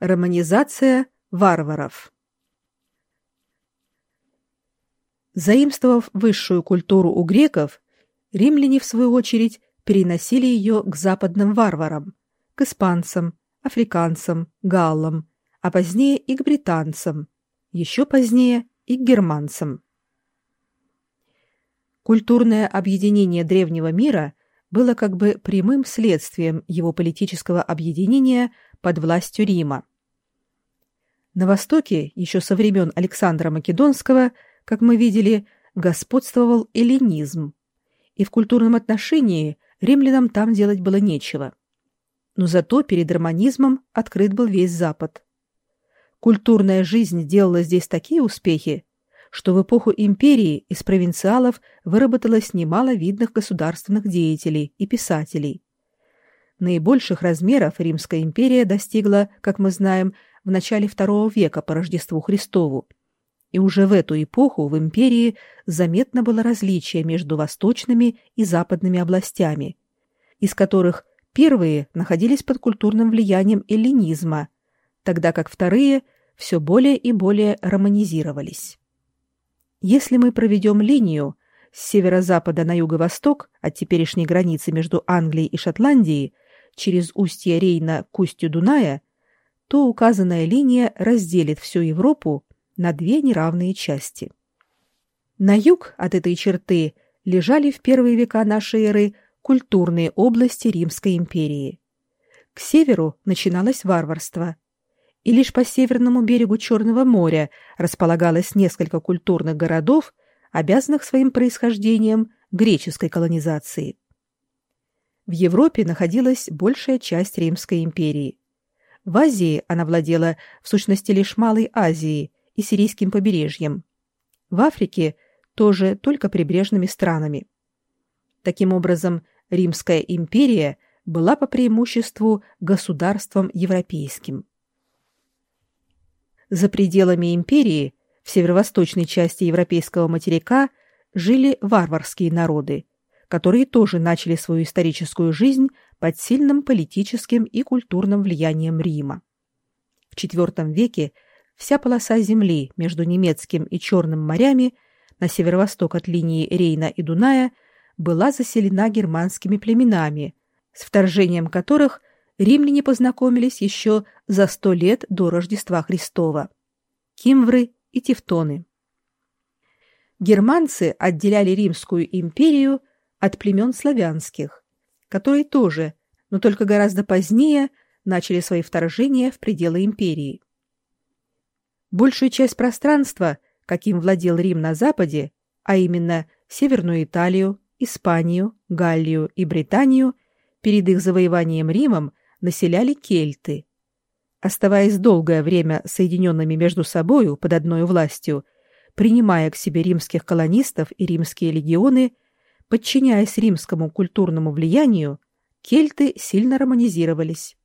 Романизация варваров. Заимствовав высшую культуру у греков, римляне, в свою очередь, переносили ее к западным варварам, к испанцам, африканцам, галлам, а позднее и к британцам, еще позднее и к германцам. Культурное объединение древнего мира было как бы прямым следствием его политического объединения – под властью Рима. На Востоке еще со времен Александра Македонского, как мы видели, господствовал эллинизм, и в культурном отношении римлянам там делать было нечего. Но зато перед романизмом открыт был весь Запад. Культурная жизнь делала здесь такие успехи, что в эпоху империи из провинциалов выработалось немало видных государственных деятелей и писателей. Наибольших размеров Римская империя достигла, как мы знаем, в начале II века по Рождеству Христову. И уже в эту эпоху в империи заметно было различие между восточными и западными областями, из которых первые находились под культурным влиянием эллинизма, тогда как вторые все более и более романизировались. Если мы проведем линию с северо-запада на юго-восток от теперешней границы между Англией и Шотландией – через устье Рейна к устью Дуная, то указанная линия разделит всю Европу на две неравные части. На юг от этой черты лежали в первые века нашей эры культурные области Римской империи. К северу начиналось варварство, и лишь по северному берегу Черного моря располагалось несколько культурных городов, обязанных своим происхождением греческой колонизации. В Европе находилась большая часть Римской империи. В Азии она владела в сущности лишь Малой Азией и Сирийским побережьем. В Африке тоже только прибрежными странами. Таким образом, Римская империя была по преимуществу государством европейским. За пределами империи, в северо-восточной части европейского материка, жили варварские народы, которые тоже начали свою историческую жизнь под сильным политическим и культурным влиянием Рима. В IV веке вся полоса земли между немецким и Черным морями на северо-восток от линии Рейна и Дуная была заселена германскими племенами, с вторжением которых римляне познакомились еще за сто лет до Рождества Христова. Кимвры и Тевтоны. Германцы отделяли Римскую империю от племен славянских, которые тоже, но только гораздо позднее, начали свои вторжения в пределы империи. Большую часть пространства, каким владел Рим на западе, а именно Северную Италию, Испанию, Галлию и Британию, перед их завоеванием Римом населяли кельты. Оставаясь долгое время соединенными между собою под одной властью, принимая к себе римских колонистов и римские легионы – Подчиняясь римскому культурному влиянию, кельты сильно романизировались.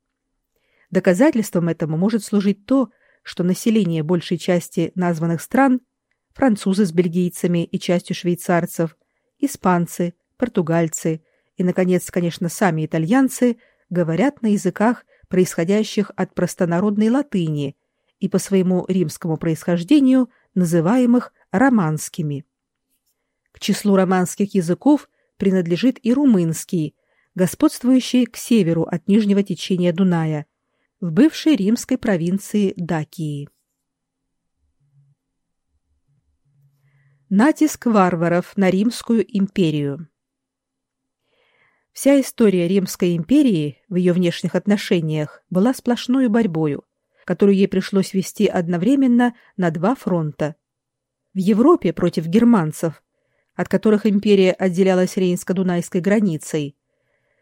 Доказательством этому может служить то, что население большей части названных стран – французы с бельгийцами и частью швейцарцев, испанцы, португальцы и, наконец, конечно, сами итальянцы – говорят на языках, происходящих от простонародной латыни и по своему римскому происхождению называемых романскими. Числу романских языков принадлежит и румынский, господствующий к северу от нижнего течения Дуная, в бывшей римской провинции Дакии. Натиск варваров на Римскую империю Вся история Римской империи в ее внешних отношениях была сплошной борьбой, которую ей пришлось вести одновременно на два фронта. В Европе против германцев от которых империя отделялась Рейнско-Дунайской границей,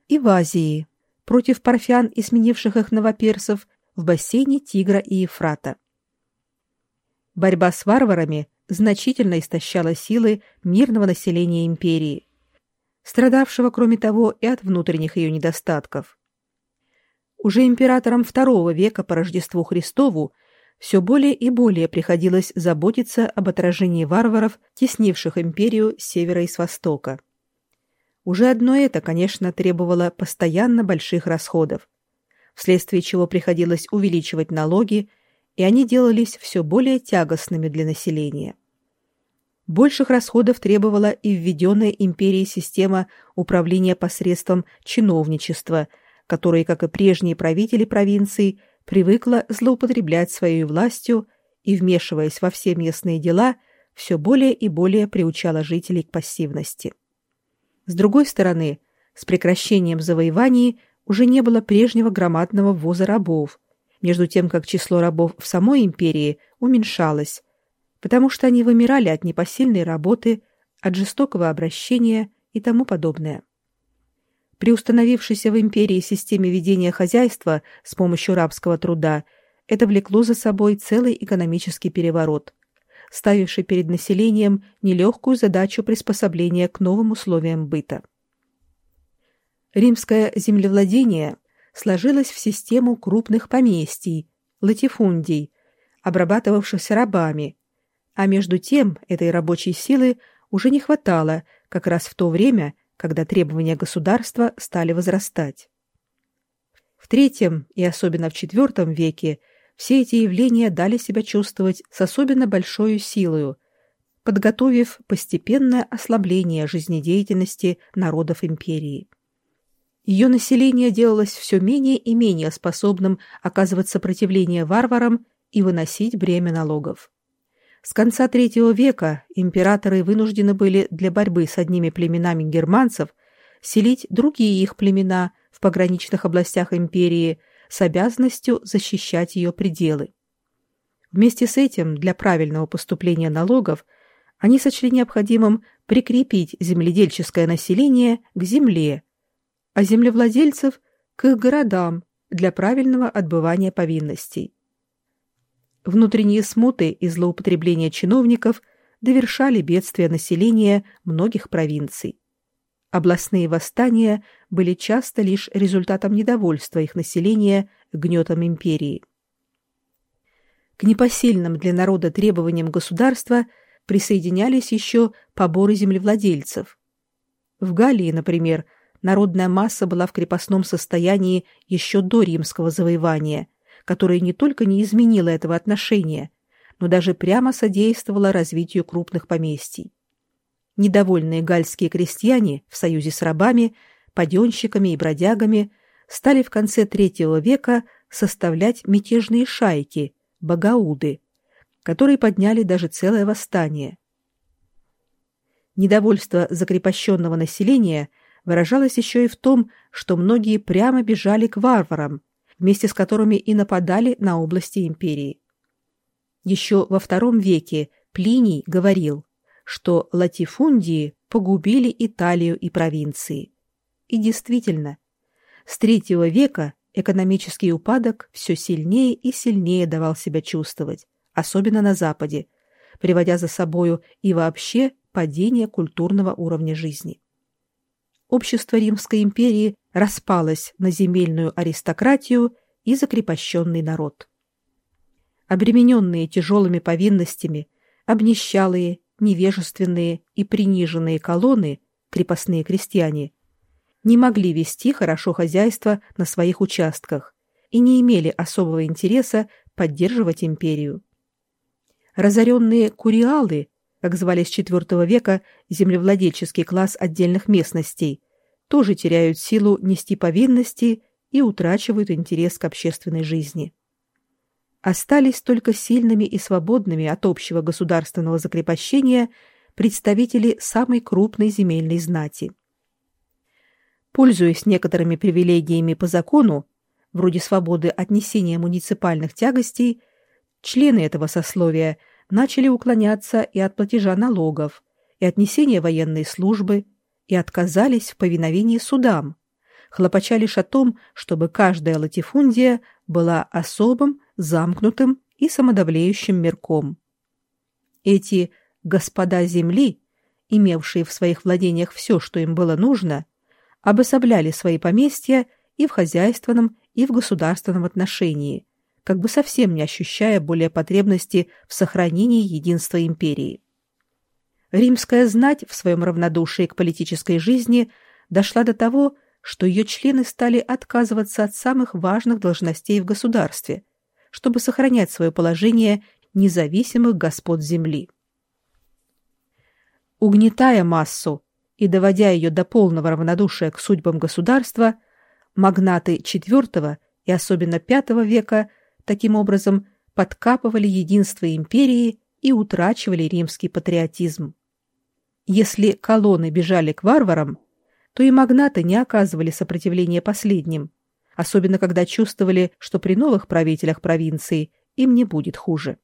и в Азии, против парфян и сменивших их новоперсов в бассейне Тигра и Ефрата. Борьба с варварами значительно истощала силы мирного населения империи, страдавшего, кроме того, и от внутренних ее недостатков. Уже императором II века по Рождеству Христову все более и более приходилось заботиться об отражении варваров, теснивших империю с севера и с востока. Уже одно это, конечно, требовало постоянно больших расходов. Вследствие чего приходилось увеличивать налоги, и они делались все более тягостными для населения. Больших расходов требовала и введенная империей система управления посредством чиновничества, которое, как и прежние правители провинций, привыкла злоупотреблять своей властью и, вмешиваясь во все местные дела, все более и более приучала жителей к пассивности. С другой стороны, с прекращением завоеваний уже не было прежнего громадного ввоза рабов, между тем как число рабов в самой империи уменьшалось, потому что они вымирали от непосильной работы, от жестокого обращения и тому подобное. При установившейся в империи системе ведения хозяйства с помощью рабского труда это влекло за собой целый экономический переворот, ставивший перед населением нелегкую задачу приспособления к новым условиям быта. Римское землевладение сложилось в систему крупных поместий, латифундий, обрабатывавшихся рабами, а между тем этой рабочей силы уже не хватало как раз в то время, когда требования государства стали возрастать. В третьем и особенно в четвертом веке все эти явления дали себя чувствовать с особенно большой силой, подготовив постепенное ослабление жизнедеятельности народов империи. Ее население делалось все менее и менее способным оказывать сопротивление варварам и выносить бремя налогов. С конца III века императоры вынуждены были для борьбы с одними племенами германцев селить другие их племена в пограничных областях империи с обязанностью защищать ее пределы. Вместе с этим для правильного поступления налогов они сочли необходимым прикрепить земледельческое население к земле, а землевладельцев к их городам для правильного отбывания повинностей. Внутренние смуты и злоупотребления чиновников довершали бедствия населения многих провинций. Областные восстания были часто лишь результатом недовольства их населения гнетом империи. К непосильным для народа требованиям государства присоединялись еще поборы землевладельцев. В Галлии, например, народная масса была в крепостном состоянии еще до римского завоевания – которое не только не изменило этого отношения, но даже прямо содействовало развитию крупных поместий. Недовольные гальские крестьяне в союзе с рабами, паденщиками и бродягами стали в конце III века составлять мятежные шайки, багауды, которые подняли даже целое восстание. Недовольство закрепощенного населения выражалось еще и в том, что многие прямо бежали к варварам, вместе с которыми и нападали на области империи. Еще во II веке Плиний говорил, что латифундии погубили Италию и провинции. И действительно, с III века экономический упадок все сильнее и сильнее давал себя чувствовать, особенно на Западе, приводя за собою и вообще падение культурного уровня жизни. Общество Римской империи распалась на земельную аристократию и закрепощенный народ. Обремененные тяжелыми повинностями, обнищалые, невежественные и приниженные колонны, крепостные крестьяне, не могли вести хорошо хозяйство на своих участках и не имели особого интереса поддерживать империю. Разоренные куриалы, как звали с IV века землевладельческий класс отдельных местностей, тоже теряют силу нести повинности и утрачивают интерес к общественной жизни. Остались только сильными и свободными от общего государственного закрепощения представители самой крупной земельной знати. Пользуясь некоторыми привилегиями по закону, вроде свободы отнесения муниципальных тягостей, члены этого сословия начали уклоняться и от платежа налогов, и от несения военной службы, и отказались в повиновении судам, хлопача лишь о том, чтобы каждая латифундия была особым, замкнутым и самодавлеющим мирком. Эти «господа земли», имевшие в своих владениях все, что им было нужно, обособляли свои поместья и в хозяйственном, и в государственном отношении, как бы совсем не ощущая более потребности в сохранении единства империи. Римская знать в своем равнодушии к политической жизни дошла до того, что ее члены стали отказываться от самых важных должностей в государстве, чтобы сохранять свое положение независимых господ земли. Угнетая массу и доводя ее до полного равнодушия к судьбам государства, магнаты IV и особенно V века таким образом подкапывали единство империи и утрачивали римский патриотизм. Если колонны бежали к варварам, то и магнаты не оказывали сопротивления последним, особенно когда чувствовали, что при новых правителях провинции им не будет хуже.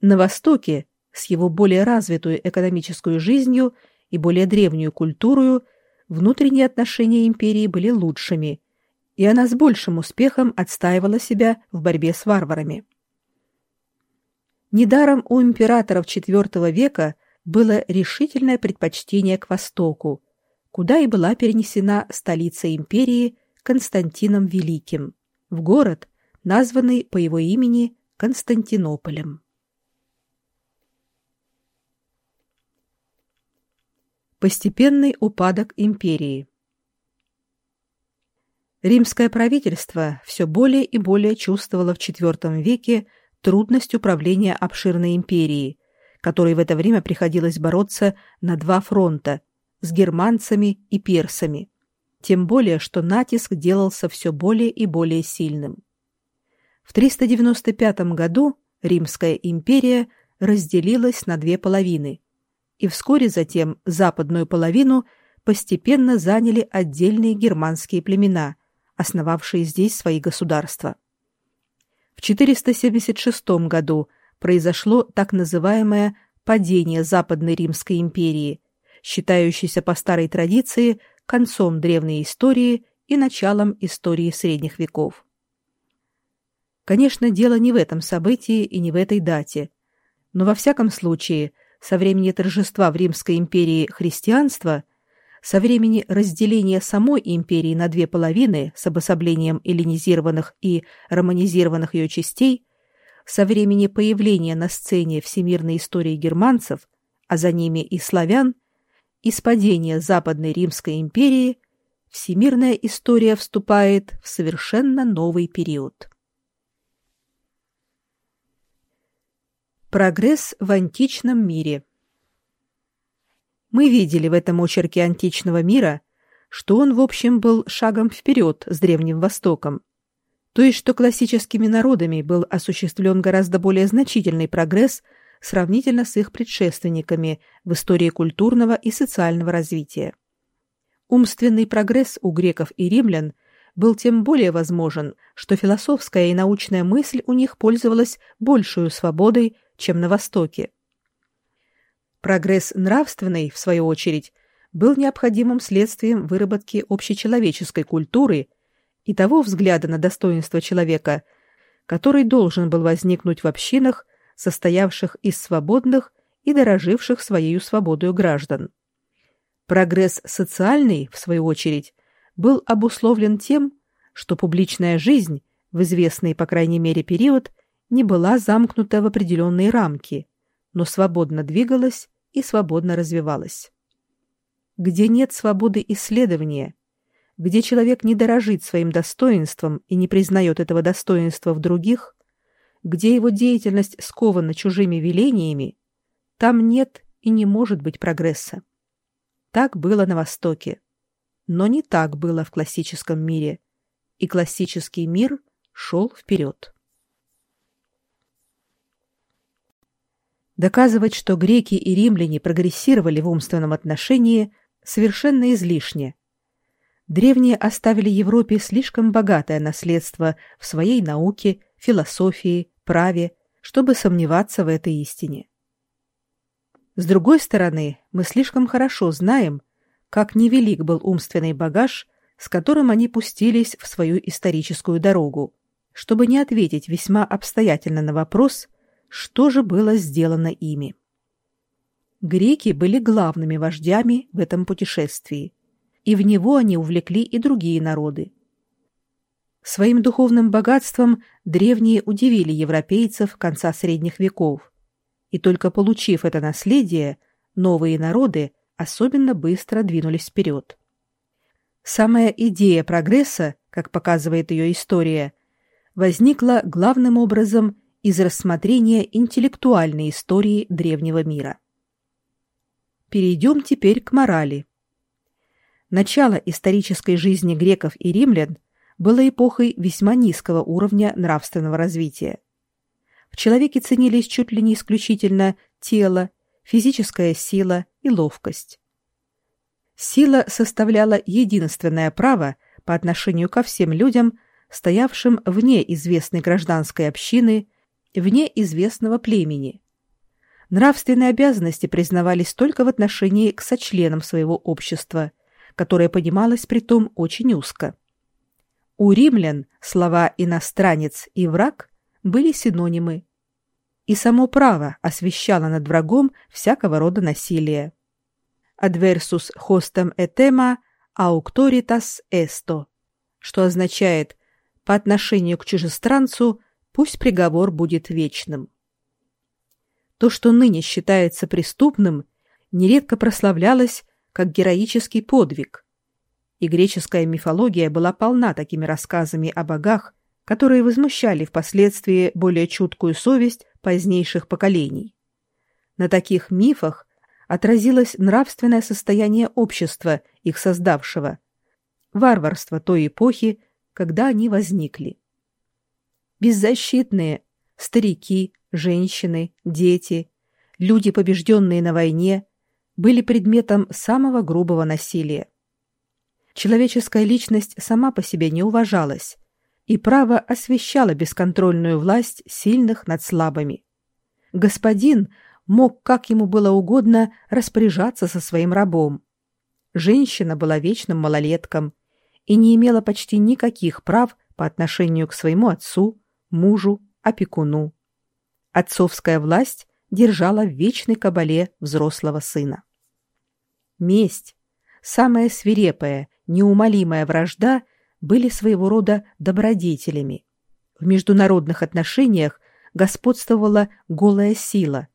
На Востоке, с его более развитую экономическую жизнью и более древнюю культурою, внутренние отношения империи были лучшими, и она с большим успехом отстаивала себя в борьбе с варварами. Недаром у императоров IV века было решительное предпочтение к Востоку, куда и была перенесена столица империи Константином Великим, в город, названный по его имени Константинополем. Постепенный упадок империи Римское правительство все более и более чувствовало в IV веке трудность управления обширной империей, которой в это время приходилось бороться на два фронта с германцами и персами, тем более что натиск делался все более и более сильным. В 395 году Римская империя разделилась на две половины, и вскоре затем западную половину постепенно заняли отдельные германские племена, основавшие здесь свои государства. В 476 году произошло так называемое падение Западной Римской империи, считающейся по старой традиции концом древней истории и началом истории средних веков. Конечно, дело не в этом событии и не в этой дате, но во всяком случае, со времени торжества в Римской империи христианства – со времени разделения самой империи на две половины с обособлением эллинизированных и романизированных ее частей, со времени появления на сцене всемирной истории германцев, а за ними и славян, и с падения Западной Римской империи, всемирная история вступает в совершенно новый период. Прогресс в античном мире – мы видели в этом очерке античного мира, что он, в общем, был шагом вперед с Древним Востоком, то есть что классическими народами был осуществлен гораздо более значительный прогресс сравнительно с их предшественниками в истории культурного и социального развития. Умственный прогресс у греков и римлян был тем более возможен, что философская и научная мысль у них пользовалась большую свободой, чем на Востоке. Прогресс нравственный, в свою очередь, был необходимым следствием выработки общечеловеческой культуры и того взгляда на достоинство человека, который должен был возникнуть в общинах, состоявших из свободных и дороживших своей свободой граждан. Прогресс социальный, в свою очередь, был обусловлен тем, что публичная жизнь в известный, по крайней мере, период не была замкнута в определенные рамки, но свободно двигалась и свободно развивалась. Где нет свободы исследования, где человек не дорожит своим достоинством и не признает этого достоинства в других, где его деятельность скована чужими велениями, там нет и не может быть прогресса. Так было на Востоке, но не так было в классическом мире, и классический мир шел вперед. Доказывать, что греки и римляне прогрессировали в умственном отношении, совершенно излишне. Древние оставили Европе слишком богатое наследство в своей науке, философии, праве, чтобы сомневаться в этой истине. С другой стороны, мы слишком хорошо знаем, как невелик был умственный багаж, с которым они пустились в свою историческую дорогу, чтобы не ответить весьма обстоятельно на вопрос – что же было сделано ими. Греки были главными вождями в этом путешествии, и в него они увлекли и другие народы. Своим духовным богатством древние удивили европейцев конца средних веков, и только получив это наследие, новые народы особенно быстро двинулись вперед. Самая идея прогресса, как показывает ее история, возникла главным образом из рассмотрения интеллектуальной истории древнего мира. Перейдем теперь к морали. Начало исторической жизни греков и римлян было эпохой весьма низкого уровня нравственного развития. В человеке ценились чуть ли не исключительно тело, физическая сила и ловкость. Сила составляла единственное право по отношению ко всем людям, стоявшим вне известной гражданской общины, вне известного племени. Нравственные обязанности признавались только в отношении к сочленам своего общества, которое понималось притом очень узко. У римлян слова «иностранец» и «враг» были синонимы, и само право освещало над врагом всякого рода насилие. Adversus hostem etema auctoritas esto, что означает «по отношению к чужестранцу пусть приговор будет вечным». То, что ныне считается преступным, нередко прославлялось как героический подвиг. И греческая мифология была полна такими рассказами о богах, которые возмущали впоследствии более чуткую совесть позднейших поколений. На таких мифах отразилось нравственное состояние общества, их создавшего, варварство той эпохи, когда они возникли. Беззащитные, старики, женщины, дети, люди, побежденные на войне, были предметом самого грубого насилия. Человеческая личность сама по себе не уважалась, и право освещало бесконтрольную власть сильных над слабыми. Господин мог, как ему было угодно, распоряжаться со своим рабом. Женщина была вечным малолетком и не имела почти никаких прав по отношению к своему отцу, мужу, опекуну отцовская власть держала в вечной кабале взрослого сына. Месть, самая свирепая, неумолимая вражда были своего рода добродетелями. В международных отношениях господствовала голая сила,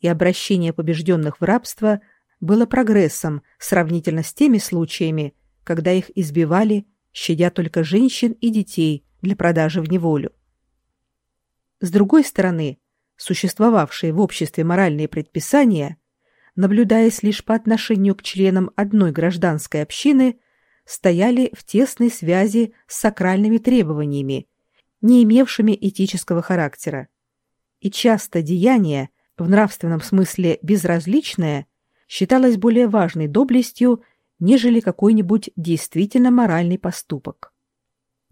и обращение побежденных в рабство было прогрессом сравнительно с теми случаями, когда их избивали, щадя только женщин и детей для продажи в неволю. С другой стороны, существовавшие в обществе моральные предписания, наблюдаясь лишь по отношению к членам одной гражданской общины, стояли в тесной связи с сакральными требованиями, не имевшими этического характера. И часто деяние, в нравственном смысле безразличное, считалось более важной доблестью, нежели какой-нибудь действительно моральный поступок.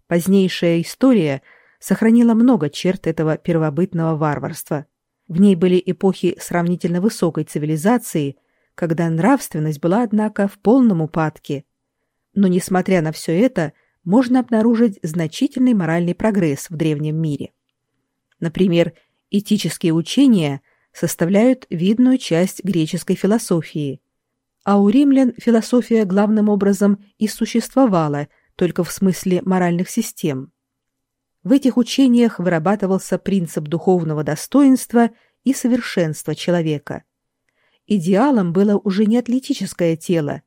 Позднейшая история – сохранила много черт этого первобытного варварства. В ней были эпохи сравнительно высокой цивилизации, когда нравственность была, однако, в полном упадке. Но, несмотря на все это, можно обнаружить значительный моральный прогресс в древнем мире. Например, этические учения составляют видную часть греческой философии, а у римлян философия главным образом и существовала только в смысле моральных систем. В этих учениях вырабатывался принцип духовного достоинства и совершенства человека. Идеалом было уже не атлетическое тело,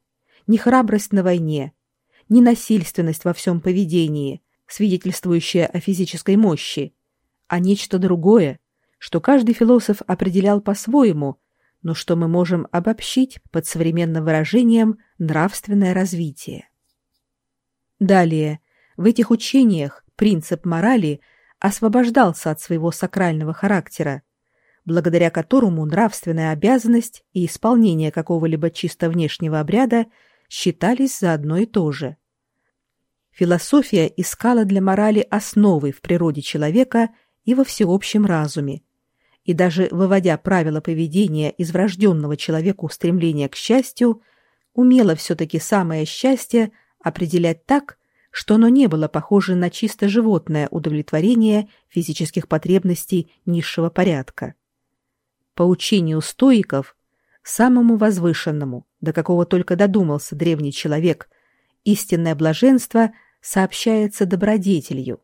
не храбрость на войне, не насильственность во всем поведении, свидетельствующая о физической мощи, а нечто другое, что каждый философ определял по-своему, но что мы можем обобщить под современным выражением «нравственное развитие». Далее, в этих учениях принцип морали освобождался от своего сакрального характера, благодаря которому нравственная обязанность и исполнение какого-либо чисто внешнего обряда считались за одно и то же. Философия искала для морали основы в природе человека и во всеобщем разуме, и даже выводя правила поведения из врожденного человеку стремления к счастью, умела все-таки самое счастье определять так, что оно не было похоже на чисто животное удовлетворение физических потребностей низшего порядка. По учению стоиков, самому возвышенному, до какого только додумался древний человек, истинное блаженство сообщается добродетелью,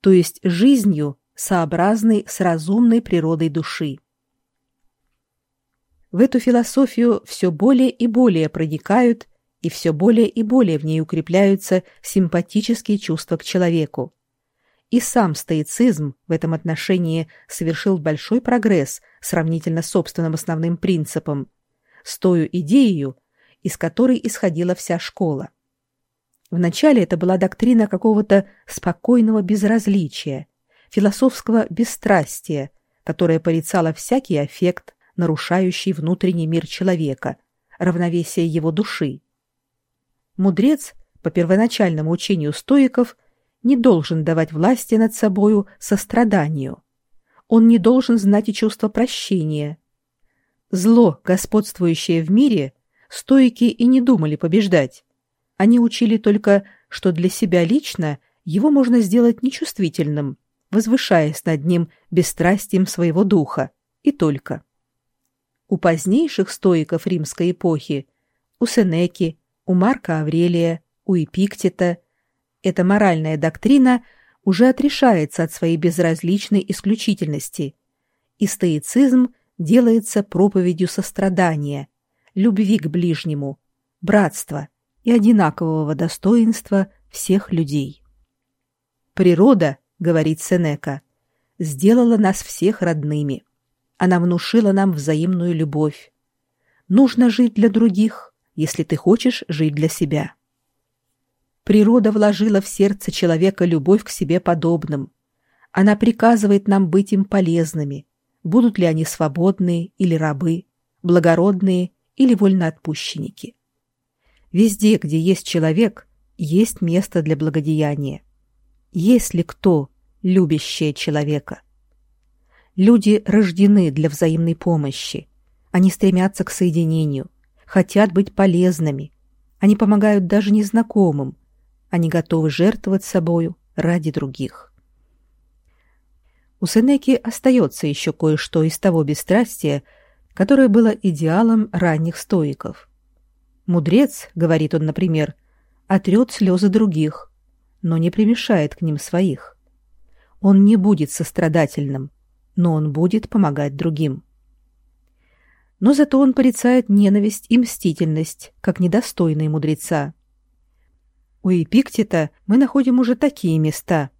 то есть жизнью, сообразной с разумной природой души. В эту философию все более и более проникают и все более и более в ней укрепляются симпатические чувства к человеку. И сам стоицизм в этом отношении совершил большой прогресс сравнительно с собственным основным принципом, с той идеей, из которой исходила вся школа. Вначале это была доктрина какого-то спокойного безразличия, философского бесстрастия, которое порицало всякий аффект, нарушающий внутренний мир человека, равновесие его души. Мудрец, по первоначальному учению стоиков, не должен давать власти над собою состраданию. Он не должен знать и чувство прощения. Зло, господствующее в мире, стоики и не думали побеждать. Они учили только, что для себя лично его можно сделать нечувствительным, возвышаясь над ним бесстрастием своего духа, и только. У позднейших стоиков римской эпохи, у Сенеки, у Марка Аврелия, у Эпиктета, эта моральная доктрина уже отрешается от своей безразличной исключительности, и стоицизм делается проповедью сострадания, любви к ближнему, братства и одинакового достоинства всех людей. Природа, говорит Сенека, сделала нас всех родными. Она внушила нам взаимную любовь. Нужно жить для других, если ты хочешь жить для себя. Природа вложила в сердце человека любовь к себе подобным. Она приказывает нам быть им полезными, будут ли они свободные или рабы, благородные или вольноотпущенники. Везде, где есть человек, есть место для благодеяния. Есть ли кто, любящее человека? Люди рождены для взаимной помощи. Они стремятся к соединению, хотят быть полезными. Они помогают даже незнакомым. Они готовы жертвовать собою ради других. У Сенеки остается еще кое-что из того бесстрастия, которое было идеалом ранних стоиков. Мудрец, говорит он, например, отрет слезы других, но не примешает к ним своих. Он не будет сострадательным, но он будет помогать другим. Но зато он порицает ненависть и мстительность, как недостойные мудреца. У Эпиктета мы находим уже такие места.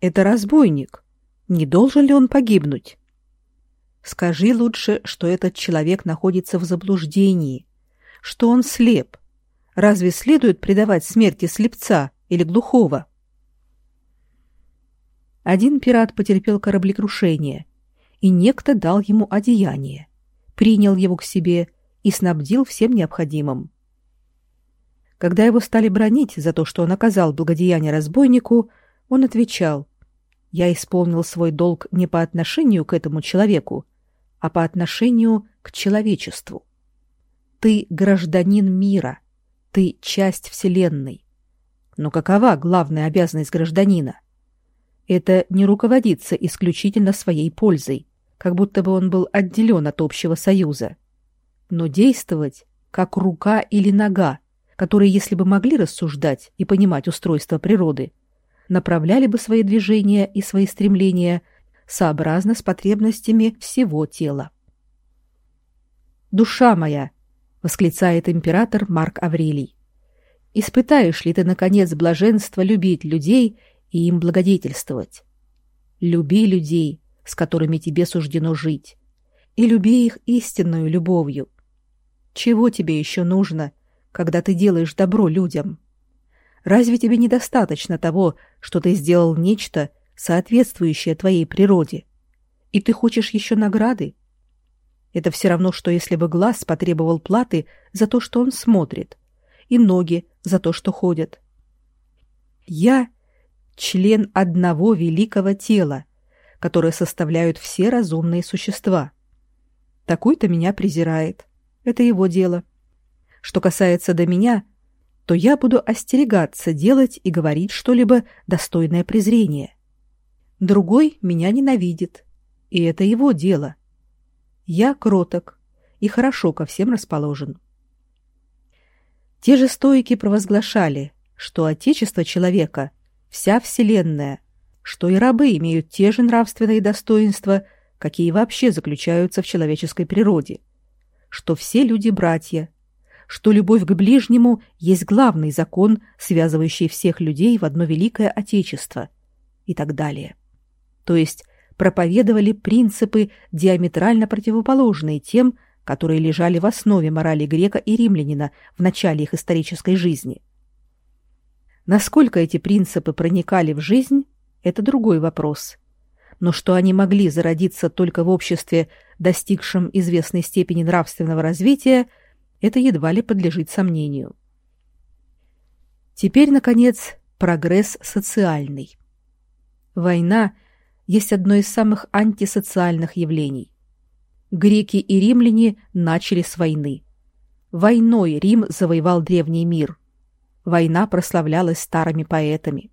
Это разбойник. Не должен ли он погибнуть? Скажи лучше, что этот человек находится в заблуждении, что он слеп. Разве следует предавать смерти слепца или глухого? Один пират потерпел кораблекрушение, и некто дал ему одеяние, принял его к себе и снабдил всем необходимым. Когда его стали бронить за то, что он оказал благодеяние разбойнику, он отвечал, «Я исполнил свой долг не по отношению к этому человеку, а по отношению к человечеству. Ты гражданин мира, ты часть Вселенной. Но какова главная обязанность гражданина? Это не руководиться исключительно своей пользой, как будто бы он был отделен от общего союза, но действовать как рука или нога, которые, если бы могли рассуждать и понимать устройство природы, направляли бы свои движения и свои стремления сообразно с потребностями всего тела. «Душа моя!» — восклицает император Марк Аврелий. «Испытаешь ли ты, наконец, блаженство любить людей и им благодетельствовать? Люби людей, с которыми тебе суждено жить, и люби их истинную любовью. Чего тебе еще нужно, когда ты делаешь добро людям? Разве тебе недостаточно того, что ты сделал нечто, соответствующее твоей природе? И ты хочешь еще награды? Это все равно, что если бы глаз потребовал платы за то, что он смотрит, и ноги за то, что ходят. Я — член одного великого тела, которое составляют все разумные существа. Такой-то меня презирает. Это его дело. Что касается до меня, то я буду остерегаться делать и говорить что-либо достойное презрения. Другой меня ненавидит, и это его дело. Я кроток и хорошо ко всем расположен. Те же стоики провозглашали, что отечество человека — вся вселенная, что и рабы имеют те же нравственные достоинства, какие вообще заключаются в человеческой природе, что все люди братья, что любовь к ближнему есть главный закон, связывающий всех людей в одно великое отечество и так далее. То есть проповедовали принципы диаметрально противоположные тем, которые лежали в основе морали грека и римлянина в начале их исторической жизни. Насколько эти принципы проникали в жизнь, это другой вопрос. Но что они могли зародиться только в обществе, достигшем известной степени нравственного развития – это едва ли подлежит сомнению. Теперь, наконец, прогресс социальный. Война есть одно из самых антисоциальных явлений. Греки и римляне начали с войны. Войной Рим завоевал древний мир. Война прославлялась старыми поэтами.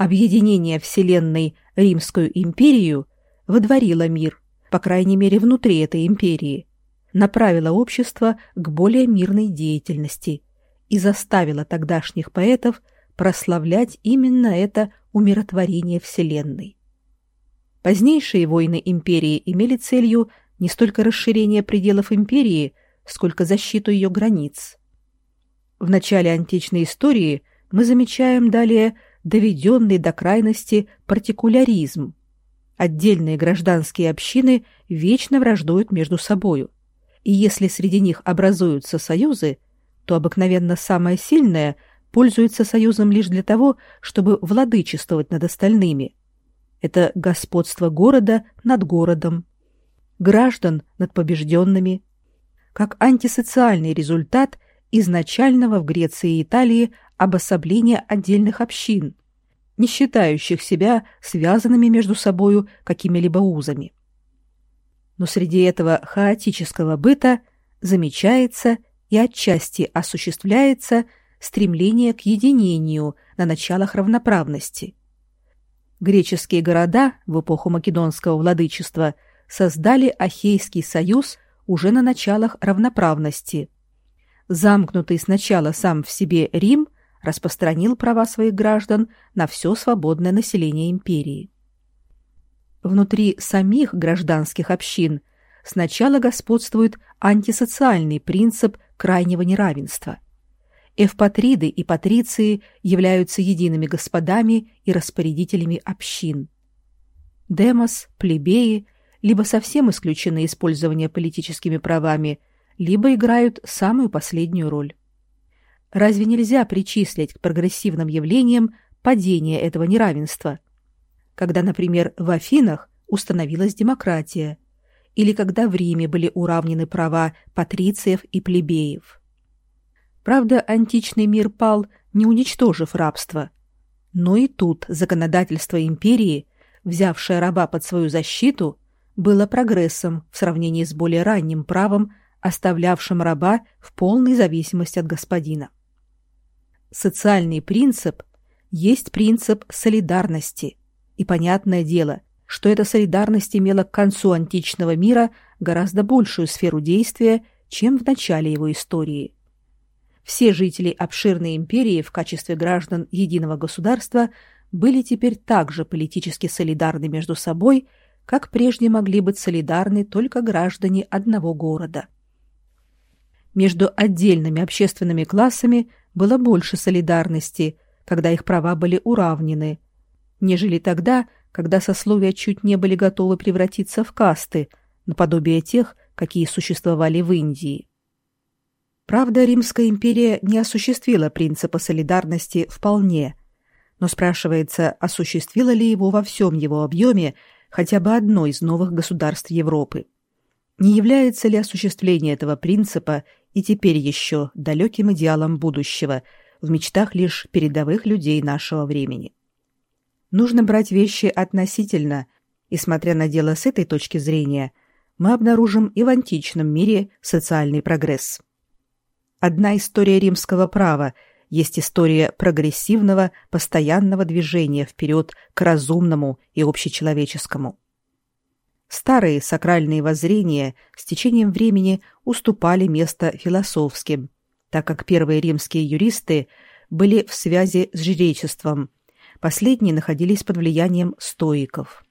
Объединение Вселенной Римскую империю выдворило мир, по крайней мере, внутри этой империи, направила общество к более мирной деятельности и заставила тогдашних поэтов прославлять именно это умиротворение Вселенной. Позднейшие войны империи имели целью не столько расширение пределов империи, сколько защиту ее границ. В начале античной истории мы замечаем далее доведенный до крайности партикуляризм. Отдельные гражданские общины вечно враждуют между собою и если среди них образуются союзы, то обыкновенно самое сильное пользуется союзом лишь для того, чтобы владычествовать над остальными. Это господство города над городом, граждан над побежденными, как антисоциальный результат изначального в Греции и Италии обособления отдельных общин, не считающих себя связанными между собою какими-либо узами но среди этого хаотического быта замечается и отчасти осуществляется стремление к единению на началах равноправности. Греческие города в эпоху македонского владычества создали Ахейский союз уже на началах равноправности. Замкнутый сначала сам в себе Рим распространил права своих граждан на все свободное население империи внутри самих гражданских общин сначала господствует антисоциальный принцип крайнего неравенства. Эвпатриды и патриции являются едиными господами и распорядителями общин. Демос, плебеи либо совсем исключены использования политическими правами, либо играют самую последнюю роль. Разве нельзя причислить к прогрессивным явлениям падение этого неравенства – когда, например, в Афинах установилась демократия, или когда в Риме были уравнены права патрициев и плебеев. Правда, античный мир пал, не уничтожив рабство. Но и тут законодательство империи, взявшее раба под свою защиту, было прогрессом в сравнении с более ранним правом, оставлявшим раба в полной зависимости от господина. Социальный принцип есть принцип солидарности, и понятное дело, что эта солидарность имела к концу античного мира гораздо большую сферу действия, чем в начале его истории. Все жители обширной империи в качестве граждан единого государства были теперь также политически солидарны между собой, как прежде могли быть солидарны только граждане одного города. Между отдельными общественными классами было больше солидарности, когда их права были уравнены, нежели тогда, когда сословия чуть не были готовы превратиться в касты, наподобие тех, какие существовали в Индии. Правда, Римская империя не осуществила принципа солидарности вполне, но спрашивается, осуществила ли его во всем его объеме хотя бы одно из новых государств Европы. Не является ли осуществление этого принципа и теперь еще далеким идеалом будущего в мечтах лишь передовых людей нашего времени? Нужно брать вещи относительно, и смотря на дело с этой точки зрения, мы обнаружим и в античном мире социальный прогресс. Одна история римского права есть история прогрессивного, постоянного движения вперед к разумному и общечеловеческому. Старые сакральные воззрения с течением времени уступали место философским, так как первые римские юристы были в связи с жречеством Последние находились под влиянием стоиков.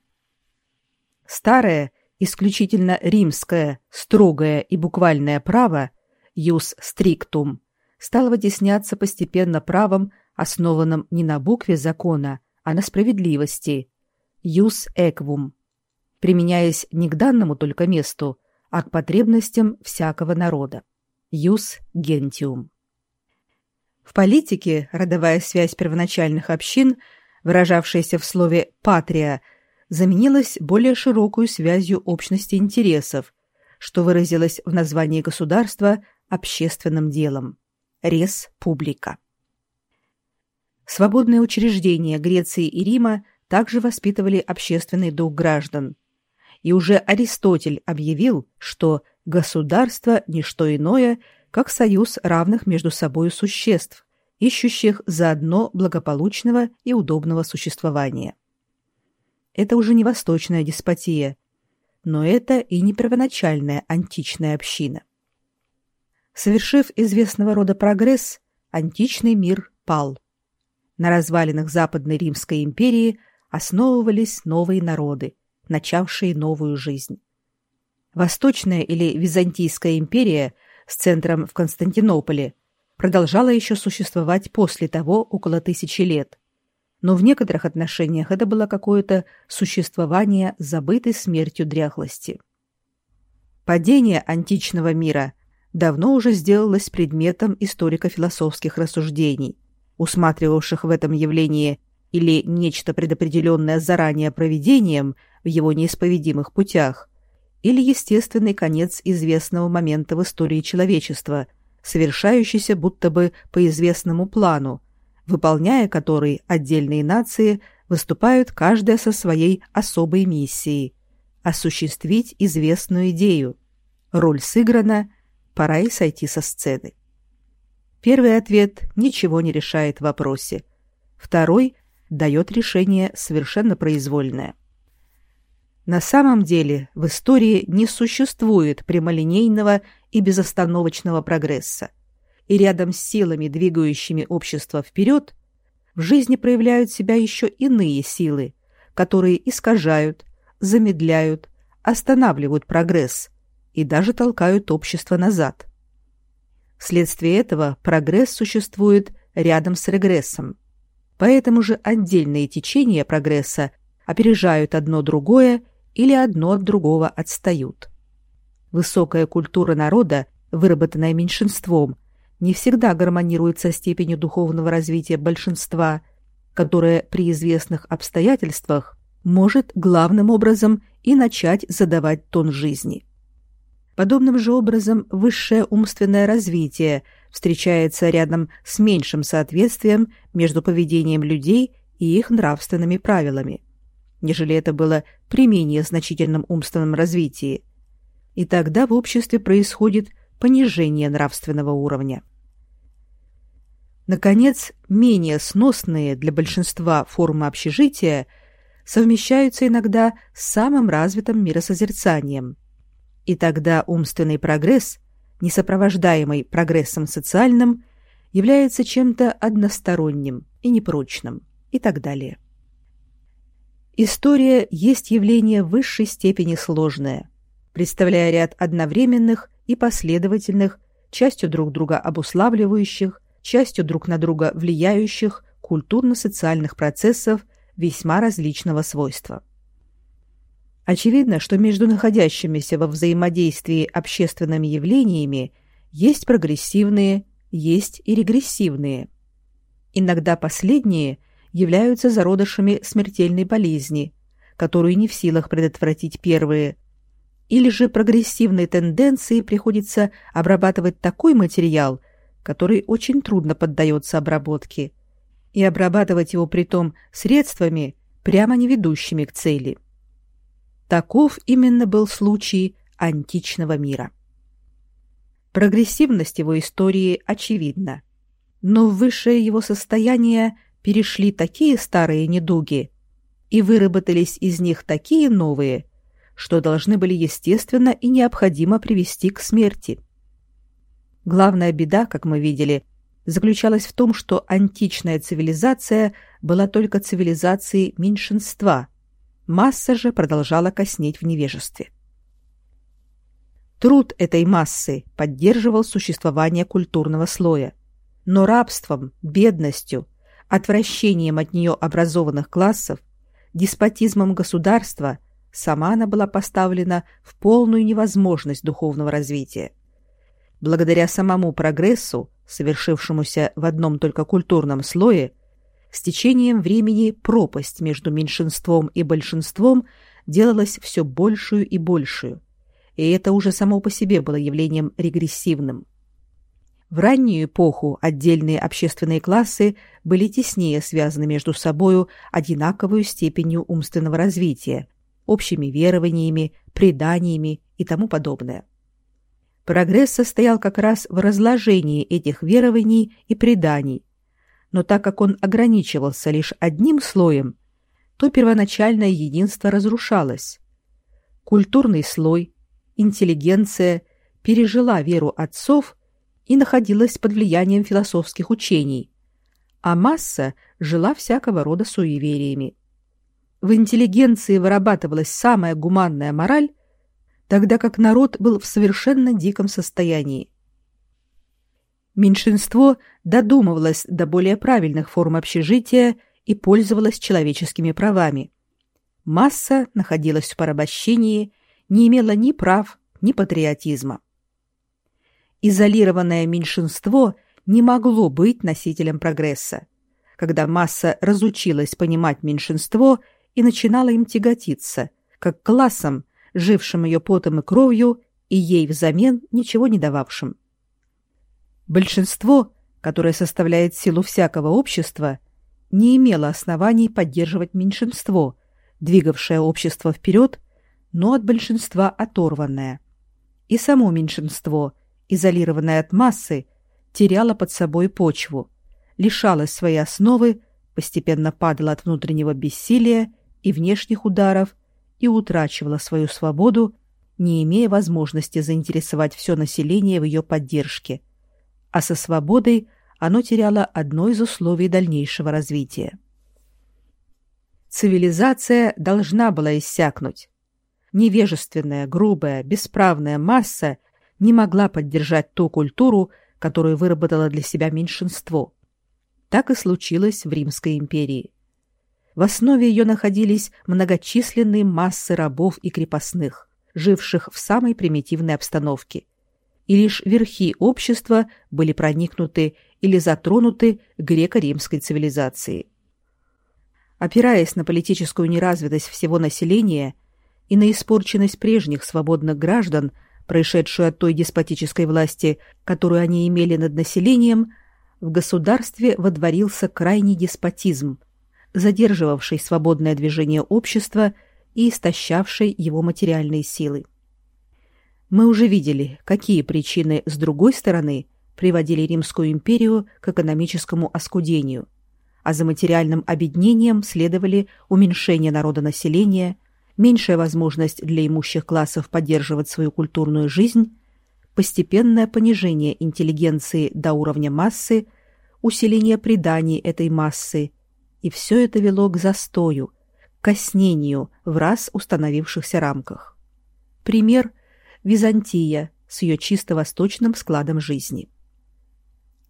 Старое, исключительно римское, строгое и буквальное право «юс стриктум» стало вытесняться постепенно правом, основанным не на букве закона, а на справедливости «юс эквум», применяясь не к данному только месту, а к потребностям всякого народа «юс гентиум». В политике родовая связь первоначальных общин, выражавшаяся в слове «патрия», заменилась более широкую связью общности интересов, что выразилось в названии государства общественным делом – «рес публика». Свободные учреждения Греции и Рима также воспитывали общественный дух граждан. И уже Аристотель объявил, что государство – не что иное, как союз равных между собой существ, ищущих заодно благополучного и удобного существования. Это уже не восточная деспотия, но это и не первоначальная античная община. Совершив известного рода прогресс, античный мир пал. На развалинах Западной Римской империи основывались новые народы, начавшие новую жизнь. Восточная или Византийская империя с центром в Константинополе продолжала еще существовать после того около тысячи лет, но в некоторых отношениях это было какое-то существование забытой смертью дряхлости. Падение античного мира давно уже сделалось предметом историко-философских рассуждений, усматривавших в этом явлении или нечто предопределенное заранее проведением в его неисповедимых путях, или естественный конец известного момента в истории человечества, совершающийся будто бы по известному плану, выполняя который отдельные нации выступают каждая со своей особой миссией – осуществить известную идею. Роль сыграна, пора и сойти со сцены. Первый ответ ничего не решает в вопросе. Второй дает решение совершенно произвольное. На самом деле в истории не существует прямолинейного и безостановочного прогресса и рядом с силами, двигающими общество вперед, в жизни проявляют себя еще иные силы, которые искажают, замедляют, останавливают прогресс и даже толкают общество назад. Вследствие этого прогресс существует рядом с регрессом. Поэтому же отдельные течения прогресса опережают одно другое или одно от другого отстают. Высокая культура народа, выработанная меньшинством – не всегда гармонирует со степенью духовного развития большинства, которое при известных обстоятельствах может главным образом и начать задавать тон жизни. Подобным же образом высшее умственное развитие встречается рядом с меньшим соответствием между поведением людей и их нравственными правилами, нежели это было при менее значительном умственном развитии. И тогда в обществе происходит понижение нравственного уровня. Наконец, менее сносные для большинства формы общежития совмещаются иногда с самым развитым миросозерцанием. И тогда умственный прогресс, не сопровождаемый прогрессом социальным, является чем-то односторонним и непрочным и так далее. История есть явление высшей степени сложное, представляя ряд одновременных и последовательных, частью друг друга обуславливающих, частью друг на друга влияющих культурно-социальных процессов весьма различного свойства. Очевидно, что между находящимися во взаимодействии общественными явлениями есть прогрессивные, есть и регрессивные. Иногда последние являются зародышами смертельной болезни, которую не в силах предотвратить первые, или же прогрессивной тенденции приходится обрабатывать такой материал, который очень трудно поддается обработке, и обрабатывать его притом средствами, прямо не ведущими к цели. Таков именно был случай античного мира. Прогрессивность его истории очевидна, но высшее его состояние перешли такие старые недуги и выработались из них такие новые, что должны были естественно и необходимо привести к смерти. Главная беда, как мы видели, заключалась в том, что античная цивилизация была только цивилизацией меньшинства. Масса же продолжала коснеть в невежестве. Труд этой массы поддерживал существование культурного слоя, но рабством, бедностью, отвращением от нее образованных классов, деспотизмом государства сама она была поставлена в полную невозможность духовного развития. Благодаря самому прогрессу, совершившемуся в одном только культурном слое, с течением времени пропасть между меньшинством и большинством делалась все большую и большую, и это уже само по себе было явлением регрессивным. В раннюю эпоху отдельные общественные классы были теснее связаны между собою одинаковой степенью умственного развития, общими верованиями, преданиями и тому подобное. Прогресс состоял как раз в разложении этих верований и преданий, но так как он ограничивался лишь одним слоем, то первоначальное единство разрушалось. Культурный слой, интеллигенция пережила веру отцов и находилась под влиянием философских учений, а масса жила всякого рода суевериями. В интеллигенции вырабатывалась самая гуманная мораль, тогда как народ был в совершенно диком состоянии. Меньшинство додумывалось до более правильных форм общежития и пользовалось человеческими правами. Масса находилась в порабощении, не имела ни прав, ни патриотизма. Изолированное меньшинство не могло быть носителем прогресса. Когда масса разучилась понимать меньшинство и начинала им тяготиться, как классом, жившим ее потом и кровью, и ей взамен ничего не дававшим. Большинство, которое составляет силу всякого общества, не имело оснований поддерживать меньшинство, двигавшее общество вперед, но от большинства оторванное. И само меньшинство, изолированное от массы, теряло под собой почву, лишалось своей основы, постепенно падало от внутреннего бессилия и внешних ударов и утрачивала свою свободу, не имея возможности заинтересовать все население в ее поддержке. А со свободой оно теряло одно из условий дальнейшего развития. Цивилизация должна была иссякнуть. Невежественная, грубая, бесправная масса не могла поддержать ту культуру, которую выработало для себя меньшинство. Так и случилось в Римской империи. В основе ее находились многочисленные массы рабов и крепостных, живших в самой примитивной обстановке. И лишь верхи общества были проникнуты или затронуты греко-римской цивилизацией. Опираясь на политическую неразвитость всего населения и на испорченность прежних свободных граждан, происшедшую от той деспотической власти, которую они имели над населением, в государстве водворился крайний деспотизм – задерживавший свободное движение общества и истощавший его материальные силы. Мы уже видели, какие причины с другой стороны приводили Римскую империю к экономическому оскудению, а за материальным обеднением следовали уменьшение народонаселения, меньшая возможность для имущих классов поддерживать свою культурную жизнь, постепенное понижение интеллигенции до уровня массы, усиление преданий этой массы и все это вело к застою, к коснению в раз установившихся рамках. Пример – Византия с ее чисто восточным складом жизни.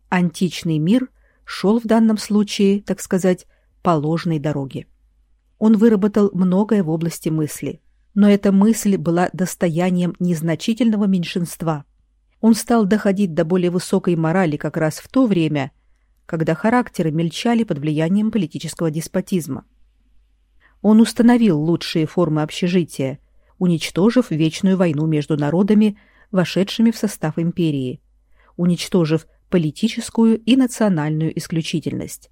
Античный мир шел в данном случае, так сказать, по ложной дороге. Он выработал многое в области мысли, но эта мысль была достоянием незначительного меньшинства. Он стал доходить до более высокой морали как раз в то время, когда характеры мельчали под влиянием политического деспотизма. Он установил лучшие формы общежития, уничтожив вечную войну между народами, вошедшими в состав империи, уничтожив политическую и национальную исключительность,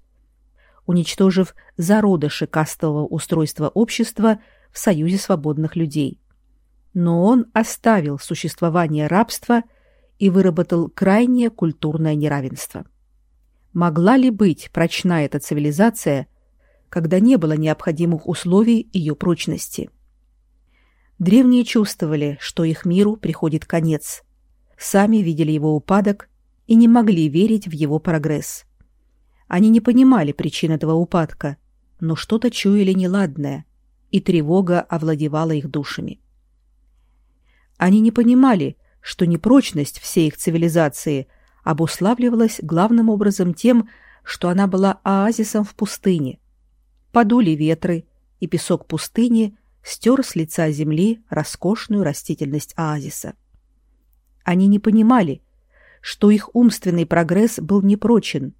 уничтожив зародыши кастового устройства общества в союзе свободных людей. Но он оставил существование рабства и выработал крайнее культурное неравенство. Могла ли быть прочна эта цивилизация, когда не было необходимых условий ее прочности? Древние чувствовали, что их миру приходит конец. Сами видели его упадок и не могли верить в его прогресс. Они не понимали причин этого упадка, но что-то чуяли неладное, и тревога овладевала их душами. Они не понимали, что непрочность всей их цивилизации обуславливалась главным образом тем, что она была оазисом в пустыне. Подули ветры, и песок пустыни стер с лица земли роскошную растительность оазиса. Они не понимали, что их умственный прогресс был непрочен,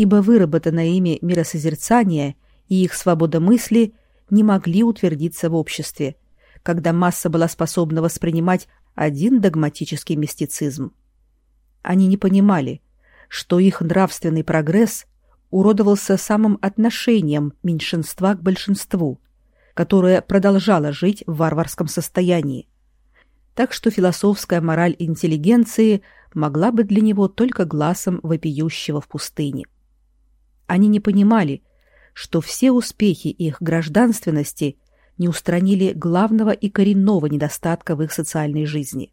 ибо выработанное ими миросозерцание и их свобода мысли не могли утвердиться в обществе, когда масса была способна воспринимать один догматический мистицизм. Они не понимали, что их нравственный прогресс уродовался самым отношением меньшинства к большинству, которое продолжало жить в варварском состоянии. Так что философская мораль интеллигенции могла быть для него только глазом вопиющего в пустыне. Они не понимали, что все успехи их гражданственности не устранили главного и коренного недостатка в их социальной жизни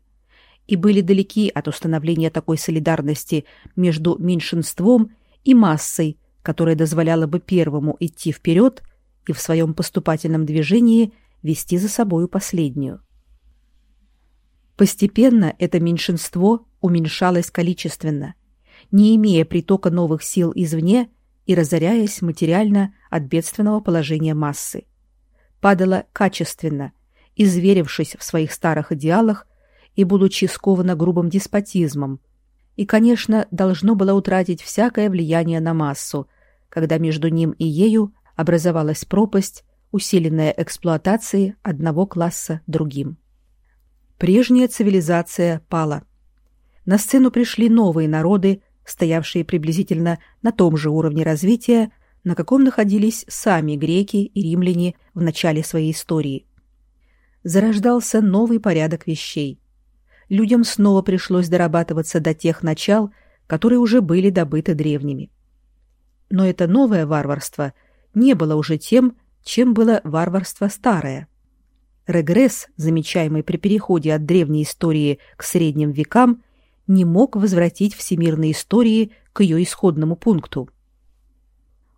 и были далеки от установления такой солидарности между меньшинством и массой, которая дозволяла бы первому идти вперед и в своем поступательном движении вести за собою последнюю. Постепенно это меньшинство уменьшалось количественно, не имея притока новых сил извне и разоряясь материально от бедственного положения массы. Падала качественно, изверившись в своих старых идеалах и будучи сковано грубым деспотизмом, и, конечно, должно было утратить всякое влияние на массу, когда между ним и ею образовалась пропасть, усиленная эксплуатацией одного класса другим. Прежняя цивилизация пала. На сцену пришли новые народы, стоявшие приблизительно на том же уровне развития, на каком находились сами греки и римляне в начале своей истории. Зарождался новый порядок вещей. Людям снова пришлось дорабатываться до тех начал, которые уже были добыты древними. Но это новое варварство не было уже тем, чем было варварство старое. Регресс, замечаемый при переходе от древней истории к средним векам, не мог возвратить всемирной истории к ее исходному пункту.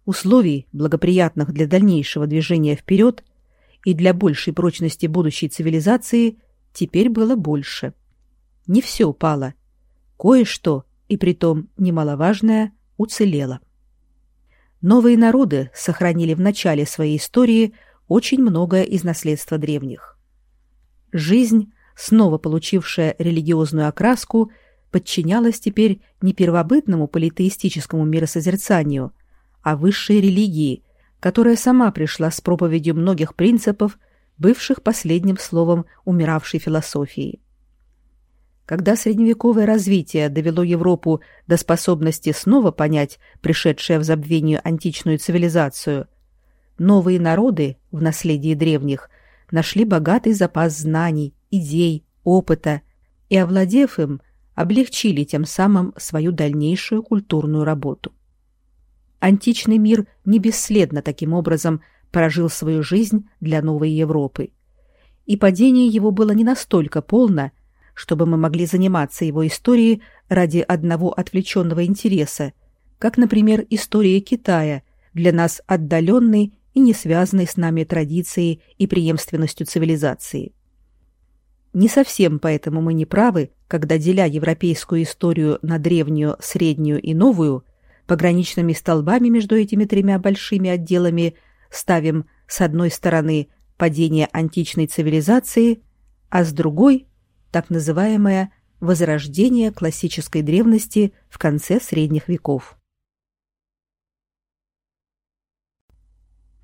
Условий, благоприятных для дальнейшего движения вперед и для большей прочности будущей цивилизации, теперь было больше. Не все упало. Кое-что, и притом немаловажное, уцелело. Новые народы сохранили в начале своей истории очень многое из наследства древних. Жизнь, снова получившая религиозную окраску, подчинялась теперь не первобытному политеистическому миросозерцанию, а высшей религии, которая сама пришла с проповедью многих принципов, бывших последним словом умиравшей философии. Когда средневековое развитие довело Европу до способности снова понять пришедшее в забвение античную цивилизацию, новые народы в наследии древних нашли богатый запас знаний, идей, опыта и, овладев им, облегчили тем самым свою дальнейшую культурную работу. Античный мир не бесследно таким образом прожил свою жизнь для новой Европы. И падение его было не настолько полно, чтобы мы могли заниматься его историей ради одного отвлеченного интереса, как, например, история Китая, для нас отдаленной и не связанной с нами традицией и преемственностью цивилизации. Не совсем поэтому мы не правы, когда, деля европейскую историю на древнюю, среднюю и новую, пограничными столбами между этими тремя большими отделами ставим с одной стороны падение античной цивилизации, а с другой – так называемое возрождение классической древности в конце средних веков.